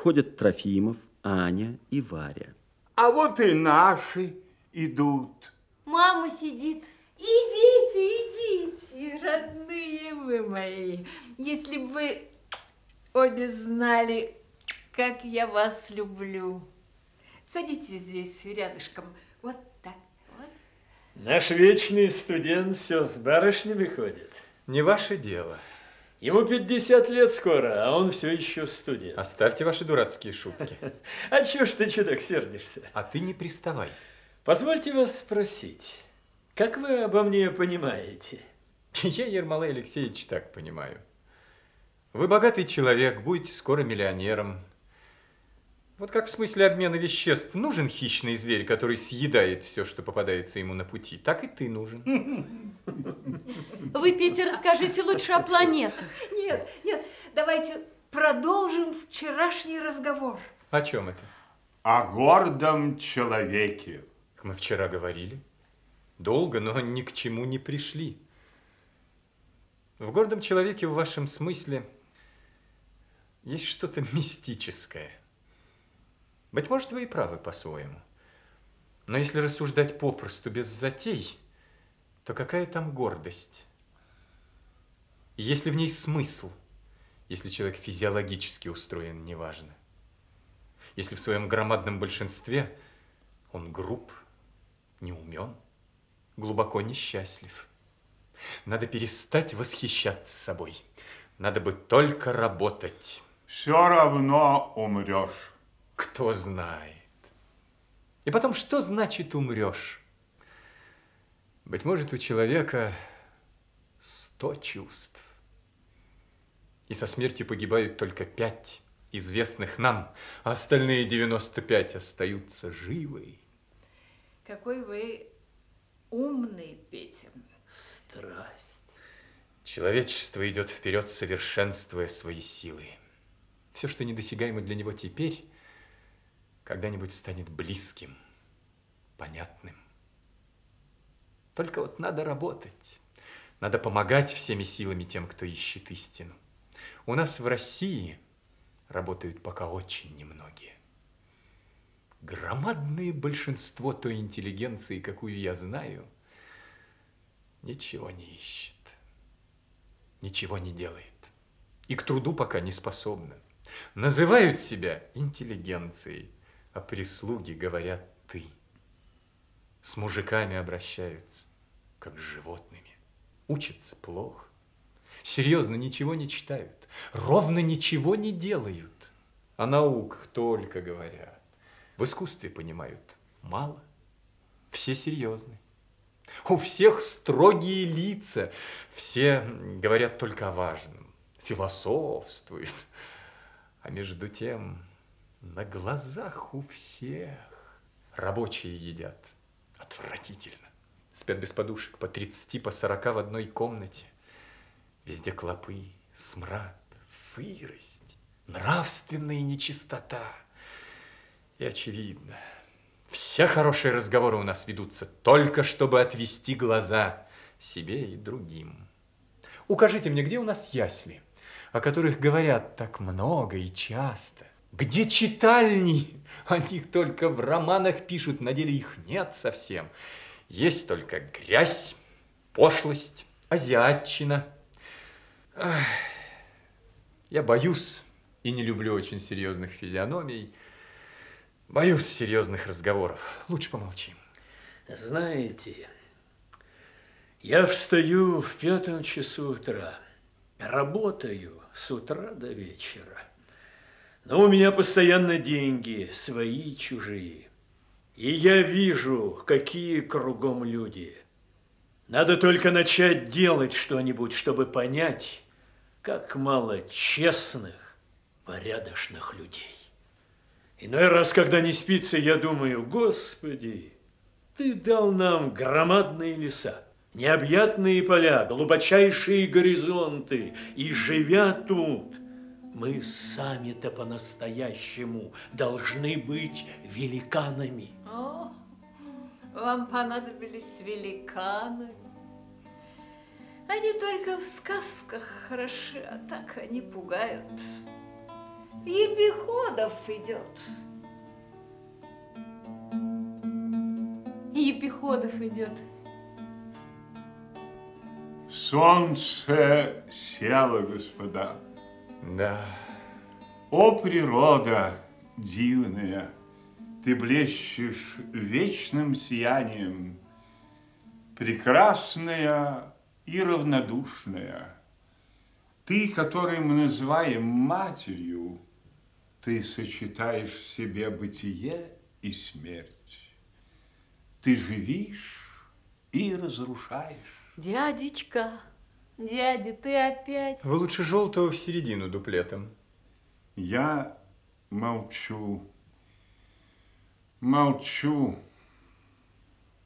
Входят Трофимов, Аня и Варя. А вот и наши идут. Мама сидит. Идите, идите, родные вы мои. Если бы вы обе знали, как я вас люблю. Садитесь здесь рядышком. Вот так, вот. Наш вечный студент все с барышнями ходит. Не ваше дело. Ему 50 лет скоро, а он все еще студент. Оставьте ваши дурацкие шутки. А чё ж ты, чудак, сердишься? А ты не приставай. Позвольте вас спросить, как вы обо мне понимаете? Я, Ермолай Алексеевич, так понимаю. Вы богатый человек, будете скоро миллионером. Вот как в смысле обмена веществ нужен хищный зверь, который съедает все, что попадается ему на пути, так и ты нужен. Вы, Петя, расскажите лучше о планетах. Нет, нет, давайте продолжим вчерашний разговор. О чем это? О гордом человеке. Мы вчера говорили. Долго, но ни к чему не пришли. В гордом человеке в вашем смысле есть что-то мистическое. Быть может, вы и правы по-своему. Но если рассуждать попросту, без затей, то какая там гордость? И если в ней смысл, если человек физиологически устроен, неважно. Если в своем громадном большинстве он груб, неумен, глубоко несчастлив. Надо перестать восхищаться собой. Надо бы только работать. Все равно умрешь. Кто знает. И потом, что значит умрешь? Быть может, у человека сто чувств. И со смертью погибают только пять известных нам, а остальные 95 остаются живы. Какой вы умный, Петя. Страсть. Человечество идет вперед, совершенствуя свои силы. Все, что недосягаемо для него теперь, когда-нибудь станет близким, понятным. Только вот надо работать. Надо помогать всеми силами тем, кто ищет истину. У нас в России работают пока очень немногие. Громадное большинство той интеллигенции, какую я знаю, ничего не ищет, ничего не делает. И к труду пока не способна. Называют себя интеллигенцией, а прислуги говорят «ты». С мужиками обращаются, как с животными. Учатся плохо. Серьезно ничего не читают. Ровно ничего не делают. О науках только говорят. В искусстве понимают мало. Все серьезны. У всех строгие лица. Все говорят только о важном. Философствуют. А между тем на глазах у всех рабочие едят. Отвратительно. Спят без подушек по 30, по 40 в одной комнате. Везде клопы, смрад, сырость, нравственная нечистота. И очевидно, все хорошие разговоры у нас ведутся только чтобы отвести глаза себе и другим. Укажите мне, где у нас ясли, о которых говорят так много и часто? Где читальни? О них только в романах пишут, на деле их нет совсем. Есть только грязь, пошлость, азиатчина. Я боюсь и не люблю очень серьезных физиономий. Боюсь серьезных разговоров. Лучше помолчим. Знаете, я встаю в пятом часу утра, работаю с утра до вечера. Но у меня постоянно деньги, свои и чужие. И я вижу, какие кругом люди. Надо только начать делать что-нибудь, чтобы понять, как мало честных, порядочных людей. Иной раз, когда не спится, я думаю, Господи, Ты дал нам громадные леса, необъятные поля, глубочайшие горизонты, и, живя тут, мы сами-то по-настоящему должны быть великанами. О, вам понадобились великаны. Они только в сказках хороши, а так они пугают. Епиходов идет. Епиходов идет. Солнце село, господа. Да, О, природа дивная, ты блещешь вечным сиянием, прекрасная и равнодушная. Ты, которую мы называем матерью, ты сочетаешь в себе бытие и смерть. Ты живишь и разрушаешь. Дядечка. Дядя, ты опять? вы лучше желтого в середину дуплетом. Я молчу, молчу.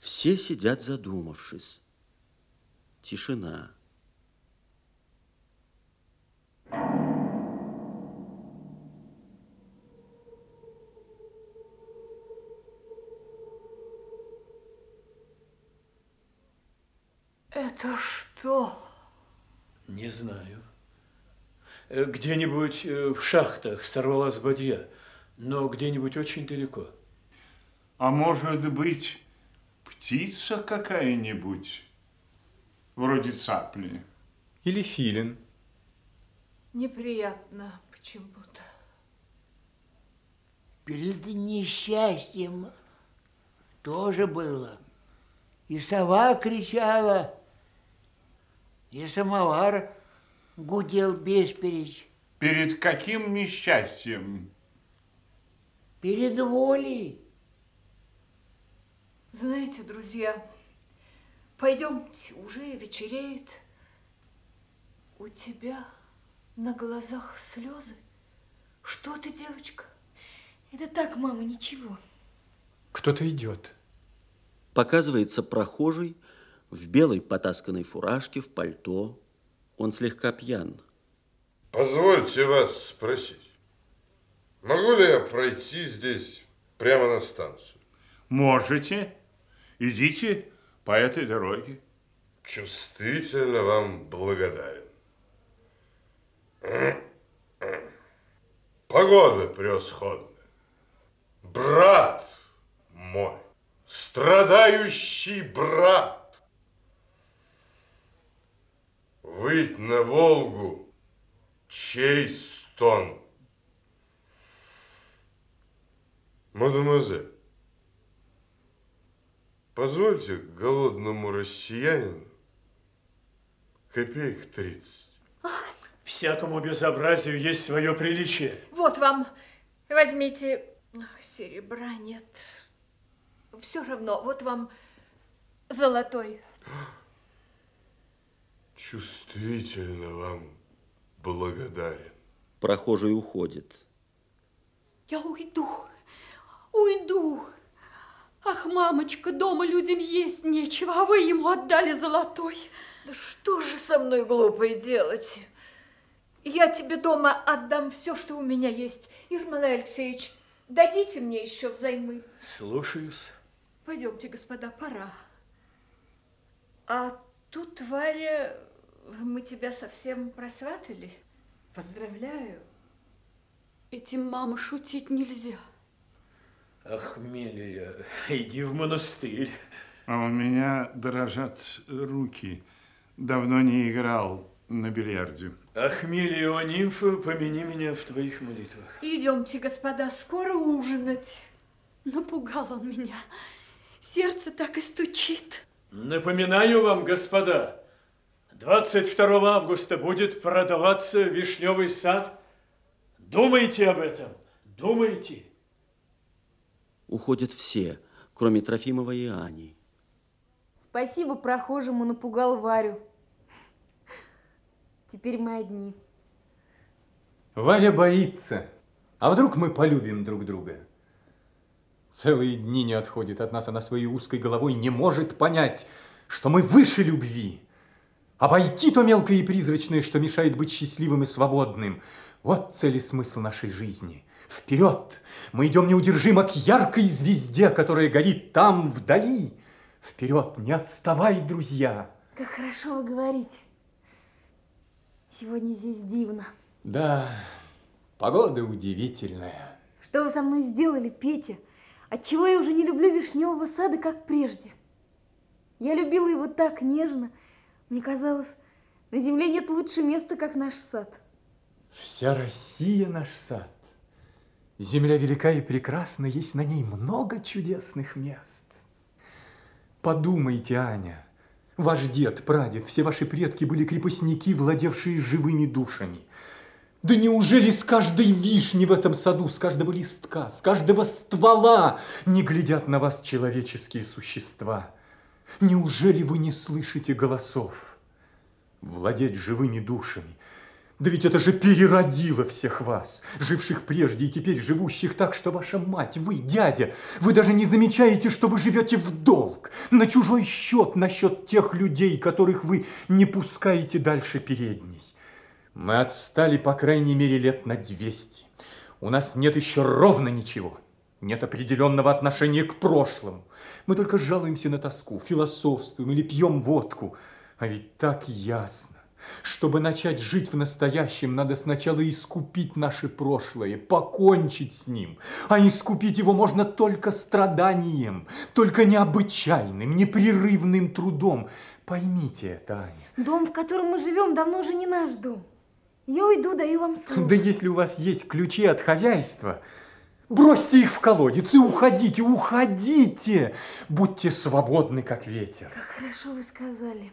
Все сидят задумавшись. Тишина. Это что? Не знаю. Э, Где-нибудь э, в шахтах сорвалась бадья, но где-нибудь очень далеко. А может быть, птица какая-нибудь, вроде цапли? Или филин. Неприятно почему-то. Перед несчастьем тоже было. И сова кричала, и самовар гудел бесперечь. Перед каким несчастьем? Перед волей. Знаете, друзья, пойдемте, уже вечереет. У тебя на глазах слезы. Что ты, девочка? Это так, мама, ничего. Кто-то идет. Показывается прохожий в белой потасканной фуражке, в пальто. Он слегка пьян. Позвольте вас спросить, могу ли я пройти здесь прямо на станцию? Можете. Идите по этой дороге. Чувствительно вам благодарен. Погода превосходная. Брат мой, страдающий брат. Выйти на Волгу, чей стон. Мадемуазель, позвольте голодному россиянину копеек тридцать. Всякому безобразию есть свое приличие. Вот вам, возьмите. Ах, Серебра нет. Все равно, вот вам золотой. Чувствительно вам благодарен. Прохожий уходит. Я уйду, уйду. Ах, мамочка, дома людям есть нечего, а вы ему отдали золотой. Да что же со мной глупой делать? Я тебе дома отдам все, что у меня есть. Ирмалай Алексеевич, дадите мне еще взаймы. Слушаюсь. Пойдемте, господа, пора. А тут, Варя, мы тебя совсем просватали. Поздравляю. Этим, мама, шутить нельзя. Ахмелия, иди в монастырь. А у меня дрожат руки. Давно не играл на бильярде. Ахмелия, о нимфа, помяни меня в твоих молитвах. Идемте, господа, скоро ужинать. Напугал он меня. Сердце так и стучит. Напоминаю вам, господа, 22 августа будет продаваться вишневый сад. Думайте об этом, думайте. Уходят все, кроме Трофимова и Ани. Спасибо прохожему, напугал Варю. Теперь мы одни. Валя боится. А вдруг мы полюбим друг друга? Целые дни не отходит от нас, она своей узкой головой не может понять, что мы выше любви. Обойти то мелкое и призрачное, что мешает быть счастливым и свободным. Вот цель и смысл нашей жизни. Вперед! Мы идем неудержимо к яркой звезде, которая горит там, вдали. Вперед! Не отставай, друзья! Как хорошо вы говорите. Сегодня здесь дивно. Да, Погода удивительная. Что вы со мной сделали, Петя? Отчего я уже не люблю вишневого сада, как прежде? Я любила его так нежно. Мне казалось, на земле нет лучше места, как наш сад. Вся Россия наш сад. Земля велика и прекрасна, есть на ней много чудесных мест. Подумайте, Аня, ваш дед, прадед, все ваши предки были крепостники, владевшие живыми душами. Да неужели с каждой вишни в этом саду, с каждого листка, с каждого ствола не глядят на вас человеческие существа? Неужели вы не слышите голосов? Владеть живыми душами – да ведь это же переродило всех вас, живших прежде и теперь живущих так, что ваша мать, вы, дядя, вы даже не замечаете, что вы живете в долг, на чужой счет, на счет тех людей, которых вы не пускаете дальше передней. Мы отстали, по крайней мере, лет на 200. У нас нет еще ровно ничего. Нет определенного отношения к прошлому. Мы только жалуемся на тоску, философствуем или пьем водку. А ведь так ясно. Чтобы начать жить в настоящем, надо сначала искупить наше прошлое, покончить с ним. А искупить его можно только страданием, только необычайным, непрерывным трудом. Поймите это, Аня. Дом, в котором мы живем, давно уже не наш дом. Я уйду, даю вам слово. Да если у вас есть ключи от хозяйства, бросьте их в колодец и уходите, уходите. Будьте свободны, как ветер. Как хорошо вы сказали.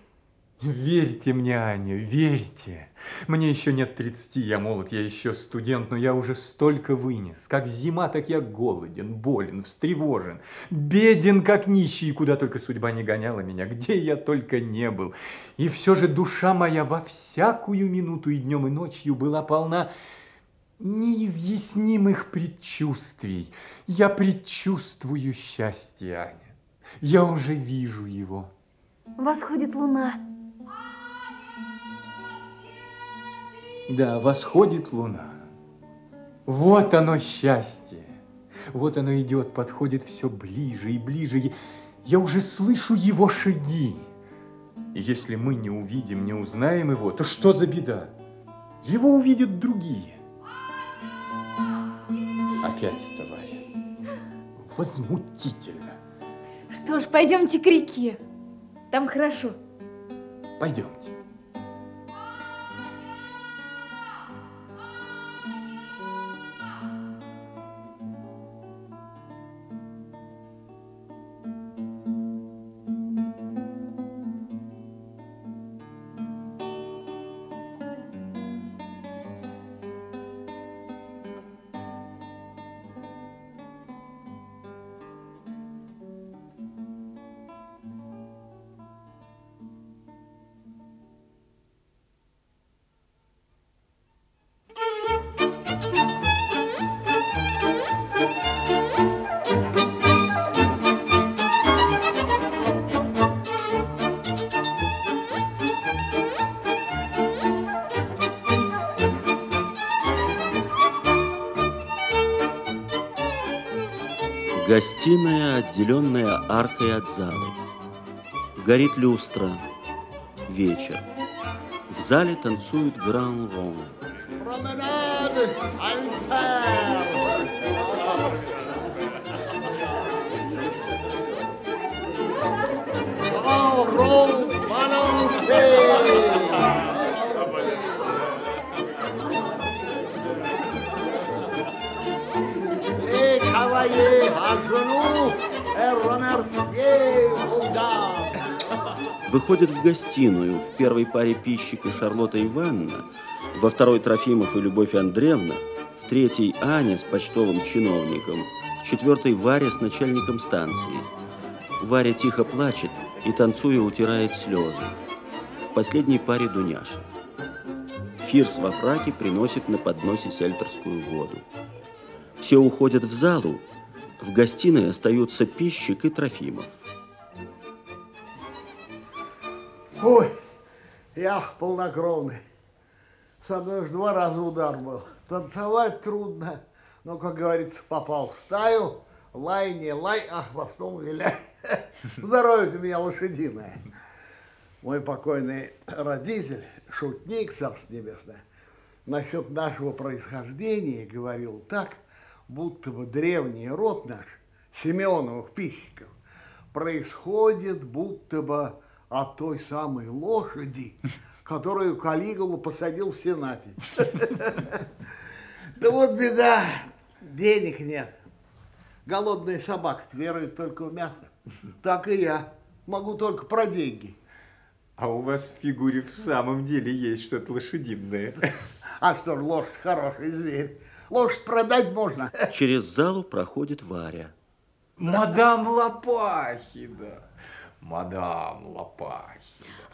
Верьте мне, Аня, верьте. Мне еще нет 30, я молод, я еще студент, но я уже столько вынес. Как зима, так я голоден, болен, встревожен, беден, как нищий, куда только судьба не гоняла меня, где я только не был. И все же душа моя во всякую минуту и днем, и ночью была полна неизъяснимых предчувствий. Я предчувствую счастье, Аня. Я уже вижу его. Восходит луна. Да, восходит луна. Вот оно счастье. Вот оно идет, подходит все ближе и ближе. Я уже слышу его шаги. И если мы не увидим, не узнаем его, то что за беда? Его увидят другие. Опять это, Варя. Возмутительно. Что ж, пойдемте к реке. Там хорошо. Пойдемте. Гостиная, отделенная аркой от залы. Горит люстра. Вечер. В зале танцуют гран-рон. Променade dames. Выходят в гостиную. В первой паре пищик и Шарлотта Ивановна, во второй Трофимов и Любовь Андреевна, в третьей Аня с почтовым чиновником, в четвертой Варя с начальником станции. Варя тихо плачет и, танцуя, утирает слезы. В последней паре Дуняша. Фирс во фраке приносит на подносе сельтерскую воду. Все уходят в залу. В гостиной остаются пищик и Трофимов. Ой, я полнокровный. Со мной уж два раза удар был. Танцевать трудно. Но, как говорится, попал в стаю. Лай, не лай, а хвостом виляй. Здоровье у меня лошадиное. Мой покойный родитель, шутник, царство небесное, насчет нашего происхождения говорил так, будто бы древний род наш, Семеновых пищиков, происходит будто бы от той самой лошади, которую Калигулу посадил в Сенате. Да вот беда, денег нет. Голодная собака верует только в мясо. Так и я. Могу только про деньги. А у вас в фигуре в самом деле есть что-то лошадиное. А что ж, лошадь хороший зверь. Лошадь продать можно. Через залу проходит Варя. Мадам Лопахина. Мадам Лопахина.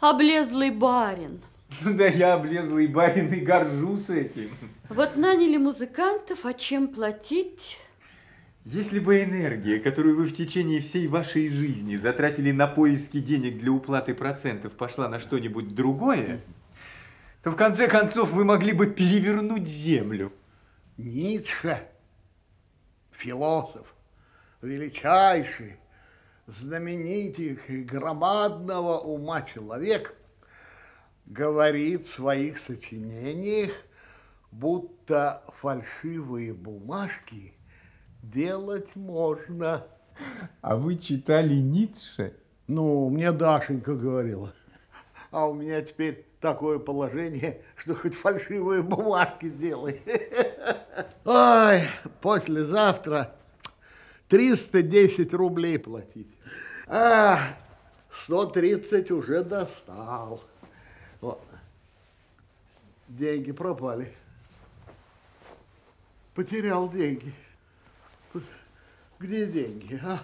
Облезлый барин. Да я облезлый барин и горжусь этим. Вот наняли музыкантов, а чем платить? Если бы энергия, которую вы в течение всей вашей жизни затратили на поиски денег для уплаты процентов, пошла на что-нибудь другое, то в конце концов вы могли бы перевернуть землю. Ницше, философ, величайший, знаменитейший, громадного ума человек, говорит в своих сочинениях, будто фальшивые бумажки делать можно. А вы читали Ницше? Ну, мне Дашенька говорила. А у меня теперь такое положение, что хоть фальшивые бумажки делай. Ой, послезавтра 310 рублей платить. А, 130 уже достал. Вот. Деньги пропали. Потерял деньги. Где деньги, а?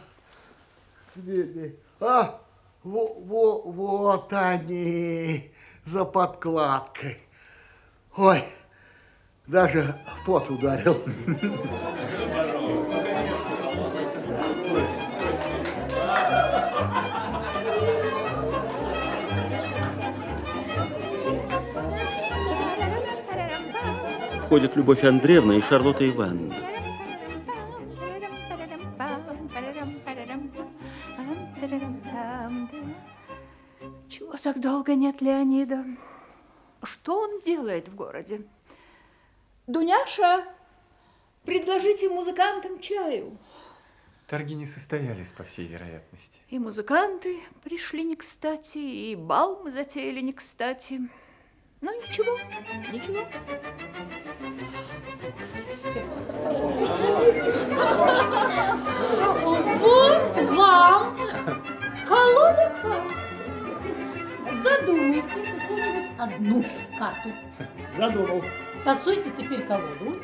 Где деньги? А, во, во, вот они, за подкладкой. Ой, даже в пот ударил. Входят Любовь Андреевна и Шарлотта Ивановна. Леонида? Что он делает в городе? Дуняша, предложите музыкантам чаю. Торги не состоялись, по всей вероятности. И музыканты пришли не кстати, и бал мы затеяли не кстати. Ну, ничего, ничего. Вот вам колода карт. Задумайте какую-нибудь одну карту. Задумал. Тасуйте теперь колоду.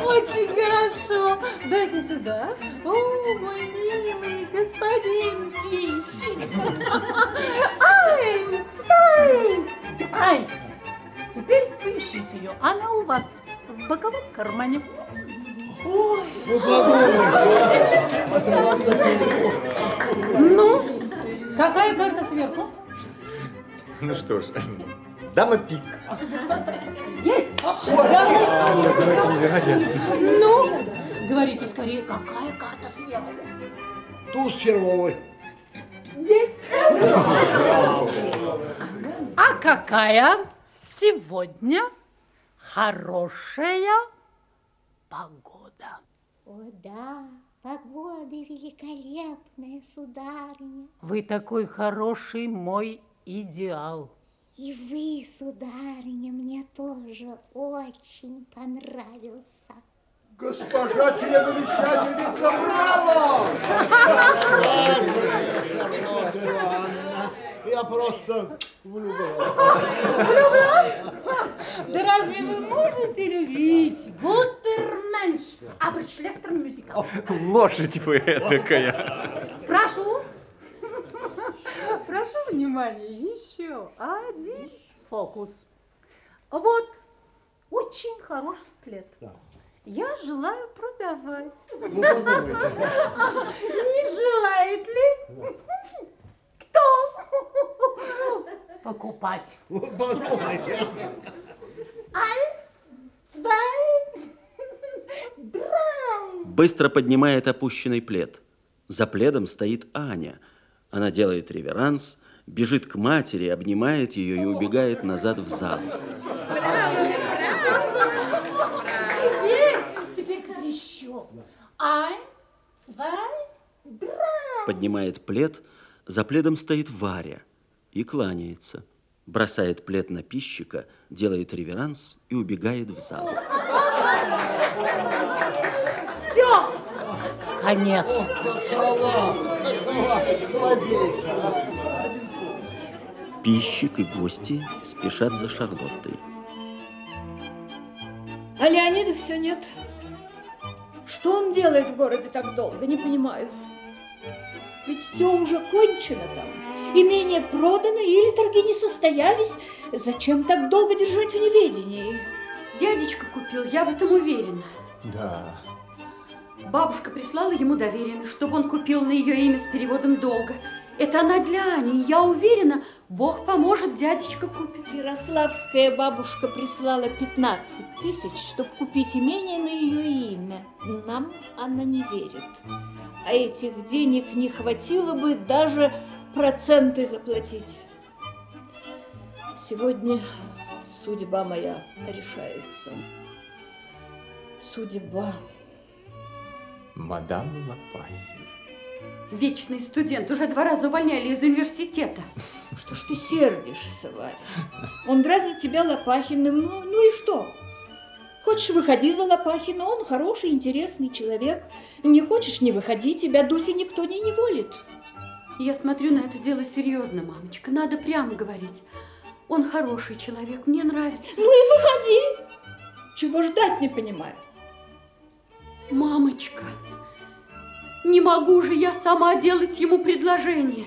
Очень хорошо. Дайте сюда. О, мой милый господин пищик. Ай, цвай. Ай. Теперь поищите ее. Она у вас в боковом кармане. Ой. Ну, какая карта сверху? Ну что ж, дама пик. Есть. Ну, говорите скорее, какая карта сверху? Туз червовый. Есть. А какая сегодня хорошая погода? О да, погода великолепная, сударыня. Вы такой хороший мой идеал. И вы, сударыня, мне тоже очень понравился. Госпожа телевещательница, браво! Я просто влюблен. Да разве вы можете любить Гутерменш, Абершлехтер мюзикал? Лошадь вы этакая. Прошу. Прошу внимания, еще один фокус. Вот, очень хороший плед. Я желаю продавать. Ну. Не желает ли кто покупать? Подумайте. Ein, zwei. Быстро поднимает опущенный плед. За пледом стоит Аня. Она делает реверанс бежит к матери, обнимает ее и убегает назад в зал. Поднимает плед, за пледом стоит Варя и кланяется. Бросает плед на пищика, делает реверанс и убегает в зал. Все. Конец. Пищик и гости спешат за Шарлоттой. А Леонида все нет. Что он делает в городе так долго, не понимаю. Ведь все уже кончено там. Имение продано или торги не состоялись. Зачем так долго держать в неведении? Дядечка купил, я в этом уверена. Да. Бабушка прислала ему доверенность, чтобы он купил на ее имя с переводом долга. Это она для Ани. Я уверена, Бог поможет, дядечка купит. Ярославская бабушка прислала 15 тысяч, чтобы купить имение на ее имя. Нам она не верит. А этих денег не хватило бы даже проценты заплатить. Сегодня судьба моя решается. Судьба. Мадам Лопахин. Вечный студент, уже два раза увольняли из университета. Что ж ты сердишься, Варя? Он дразнит тебя Лопахиным, ну, ну и что? Хочешь, выходи за Лопахина, он хороший, интересный человек. Не хочешь, не выходи, тебя Дуси никто не неволит. Я смотрю на это дело серьезно, мамочка. Надо прямо говорить. Он хороший человек, мне нравится. Ну и выходи. Чего ждать, не понимаю. Мамочка, не могу же я сама делать ему предложение.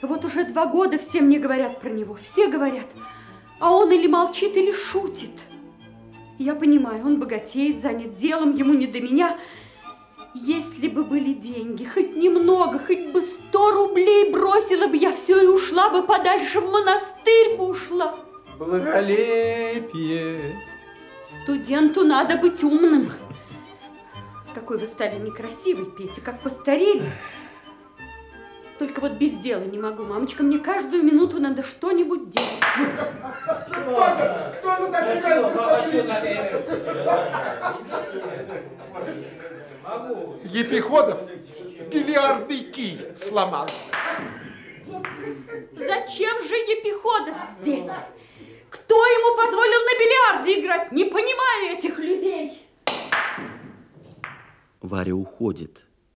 Вот уже два года все мне говорят про него, все говорят, а он или молчит, или шутит. Я понимаю, он богатеет, занят делом, ему не до меня. Если бы были деньги, хоть немного, хоть бы сто рублей бросила бы я все и ушла бы подальше в монастырь бы ушла. Благолепие. Студенту надо быть умным. Какой вы стали некрасивый, Петя, как постарели. Только вот без дела не могу, мамочка. Мне каждую минуту надо что-нибудь делать. Кто же, кто же так играет, Епиходов бильярдный кий сломал. Зачем же Епиходов здесь? Кто ему позволил на бильярде играть? Не понимаю этих людей. Варя уходит.